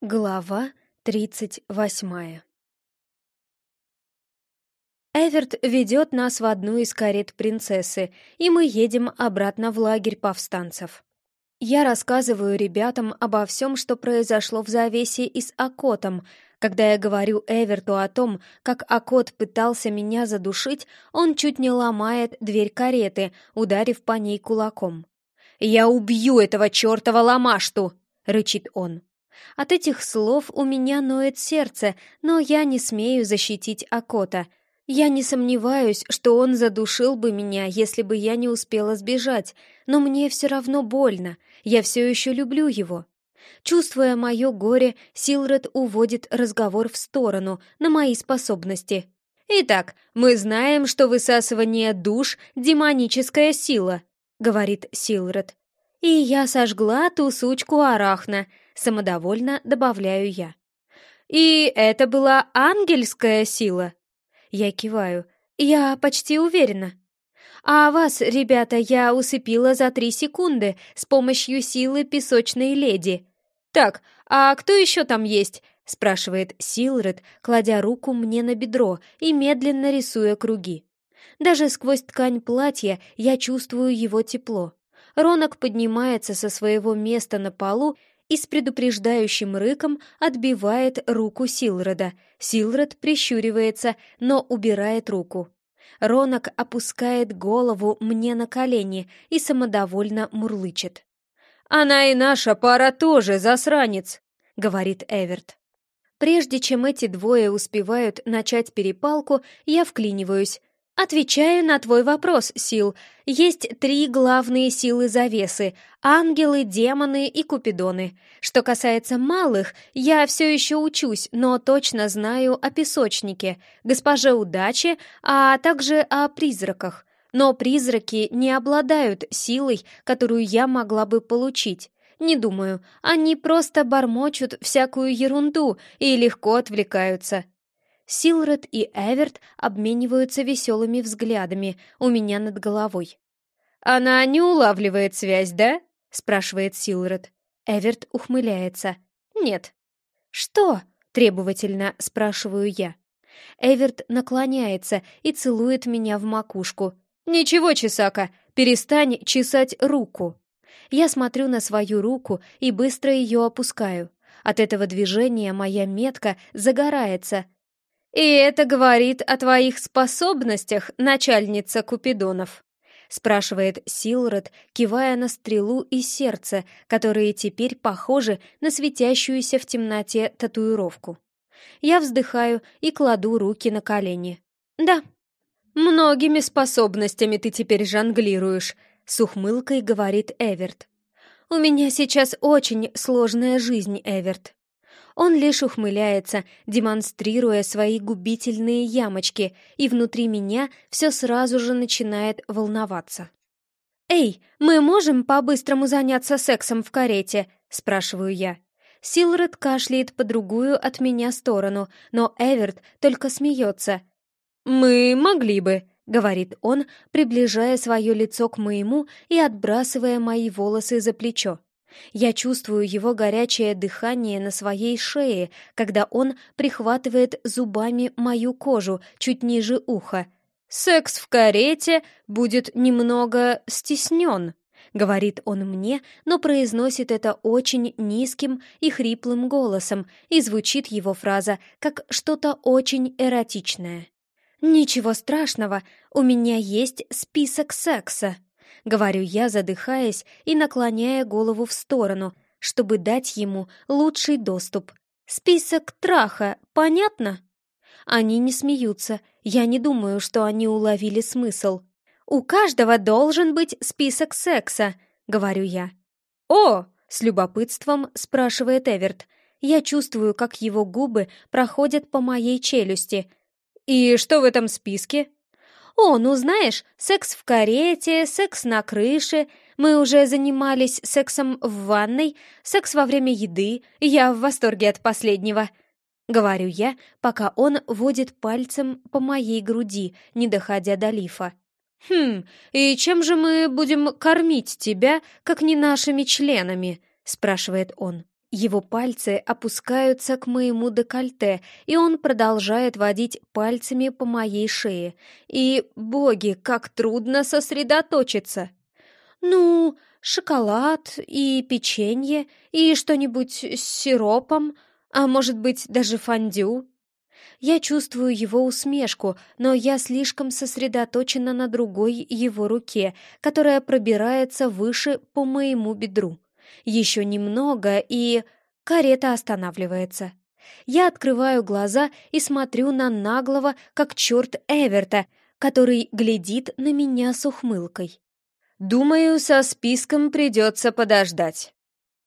Глава тридцать восьмая Эверт ведет нас в одну из карет принцессы, и мы едем обратно в лагерь повстанцев. Я рассказываю ребятам обо всем, что произошло в завесе и с Акотом. Когда я говорю Эверту о том, как Акот пытался меня задушить, он чуть не ломает дверь кареты, ударив по ней кулаком. «Я убью этого чертова ломашту!» — рычит он. От этих слов у меня ноет сердце, но я не смею защитить Акота. Я не сомневаюсь, что он задушил бы меня, если бы я не успела сбежать, но мне все равно больно, я все еще люблю его. Чувствуя мое горе, Силред уводит разговор в сторону, на мои способности. «Итак, мы знаем, что высасывание душ — демоническая сила», — говорит Силред. «И я сожгла ту сучку Арахна», Самодовольно добавляю я. «И это была ангельская сила?» Я киваю. «Я почти уверена». «А вас, ребята, я усыпила за три секунды с помощью силы песочной леди». «Так, а кто еще там есть?» — спрашивает Силред, кладя руку мне на бедро и медленно рисуя круги. Даже сквозь ткань платья я чувствую его тепло. Ронок поднимается со своего места на полу и с предупреждающим рыком отбивает руку Силрода. Силрод прищуривается, но убирает руку. Ронок опускает голову мне на колени и самодовольно мурлычет. «Она и наша пара тоже засранец», — говорит Эверт. Прежде чем эти двое успевают начать перепалку, я вклиниваюсь. Отвечаю на твой вопрос, Сил. Есть три главные силы завесы — ангелы, демоны и купидоны. Что касается малых, я все еще учусь, но точно знаю о песочнике, госпоже удачи, а также о призраках. Но призраки не обладают силой, которую я могла бы получить. Не думаю, они просто бормочут всякую ерунду и легко отвлекаются. Силред и Эверт обмениваются веселыми взглядами у меня над головой. «Она не улавливает связь, да?» — спрашивает Силред. Эверт ухмыляется. «Нет». «Что?» — требовательно спрашиваю я. Эверт наклоняется и целует меня в макушку. «Ничего, Чесака, перестань чесать руку». Я смотрю на свою руку и быстро ее опускаю. От этого движения моя метка загорается — «И это говорит о твоих способностях, начальница Купидонов?» — спрашивает Силред, кивая на стрелу и сердце, которые теперь похожи на светящуюся в темноте татуировку. Я вздыхаю и кладу руки на колени. «Да, многими способностями ты теперь жонглируешь», — с ухмылкой говорит Эверт. «У меня сейчас очень сложная жизнь, Эверт. Он лишь ухмыляется, демонстрируя свои губительные ямочки, и внутри меня все сразу же начинает волноваться. «Эй, мы можем по-быстрому заняться сексом в карете?» — спрашиваю я. Силред кашляет по другую от меня сторону, но Эверт только смеется. «Мы могли бы», — говорит он, приближая свое лицо к моему и отбрасывая мои волосы за плечо. Я чувствую его горячее дыхание на своей шее, когда он прихватывает зубами мою кожу чуть ниже уха. «Секс в карете будет немного стеснен», — говорит он мне, но произносит это очень низким и хриплым голосом, и звучит его фраза как что-то очень эротичное. «Ничего страшного, у меня есть список секса». — говорю я, задыхаясь и наклоняя голову в сторону, чтобы дать ему лучший доступ. «Список траха, понятно?» Они не смеются, я не думаю, что они уловили смысл. «У каждого должен быть список секса», — говорю я. «О!» — с любопытством спрашивает Эверт. Я чувствую, как его губы проходят по моей челюсти. «И что в этом списке?» «О, ну знаешь, секс в карете, секс на крыше. Мы уже занимались сексом в ванной, секс во время еды. Я в восторге от последнего». Говорю я, пока он водит пальцем по моей груди, не доходя до лифа. «Хм, и чем же мы будем кормить тебя, как не нашими членами?» — спрашивает он. Его пальцы опускаются к моему декольте, и он продолжает водить пальцами по моей шее. И, боги, как трудно сосредоточиться! «Ну, шоколад и печенье, и что-нибудь с сиропом, а может быть, даже фондю?» Я чувствую его усмешку, но я слишком сосредоточена на другой его руке, которая пробирается выше по моему бедру. Еще немного, и... Карета останавливается. Я открываю глаза и смотрю на наглого, как черт Эверта, который глядит на меня с ухмылкой. «Думаю, со списком придется подождать.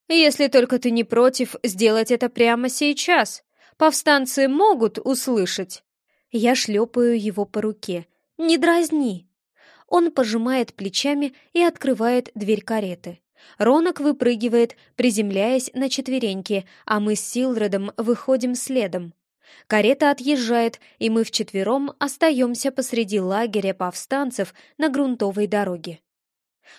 Если только ты не против сделать это прямо сейчас. Повстанцы могут услышать». Я шлепаю его по руке. «Не дразни!» Он пожимает плечами и открывает дверь кареты. Ронок выпрыгивает, приземляясь на четвереньки, а мы с Силредом выходим следом. Карета отъезжает, и мы вчетвером остаемся посреди лагеря повстанцев на грунтовой дороге.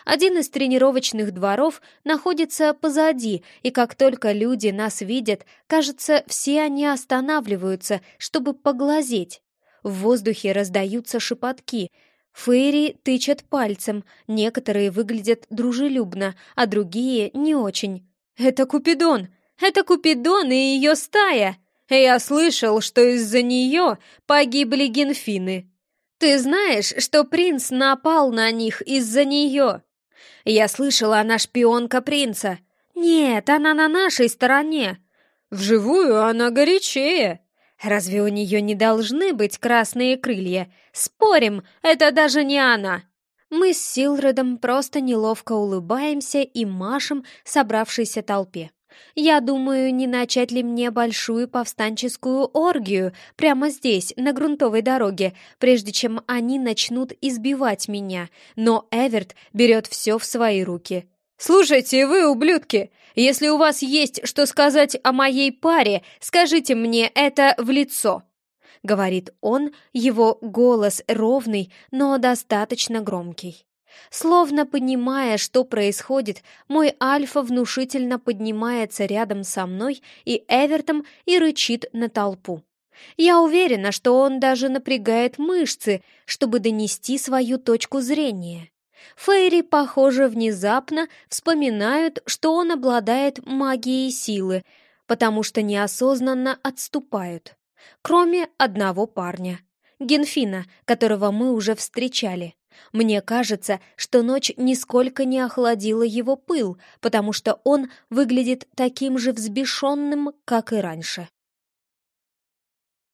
Один из тренировочных дворов находится позади, и как только люди нас видят, кажется, все они останавливаются, чтобы поглазеть. В воздухе раздаются шепотки — Фейри тычат пальцем, некоторые выглядят дружелюбно, а другие не очень. «Это Купидон! Это Купидон и ее стая! Я слышал, что из-за нее погибли генфины. Ты знаешь, что принц напал на них из-за нее? Я слышала, она шпионка принца. Нет, она на нашей стороне. Вживую она горячее!» Разве у нее не должны быть красные крылья? Спорим, это даже не она!» Мы с Силредом просто неловко улыбаемся и машем собравшейся толпе. Я думаю, не начать ли мне большую повстанческую оргию прямо здесь, на грунтовой дороге, прежде чем они начнут избивать меня, но Эверт берет все в свои руки. «Слушайте, вы, ублюдки, если у вас есть что сказать о моей паре, скажите мне это в лицо!» Говорит он, его голос ровный, но достаточно громкий. Словно понимая, что происходит, мой Альфа внушительно поднимается рядом со мной и Эвертом и рычит на толпу. Я уверена, что он даже напрягает мышцы, чтобы донести свою точку зрения. Фейри, похоже, внезапно вспоминают, что он обладает магией силы, потому что неосознанно отступают. Кроме одного парня. Генфина, которого мы уже встречали. Мне кажется, что ночь нисколько не охладила его пыл, потому что он выглядит таким же взбешенным, как и раньше.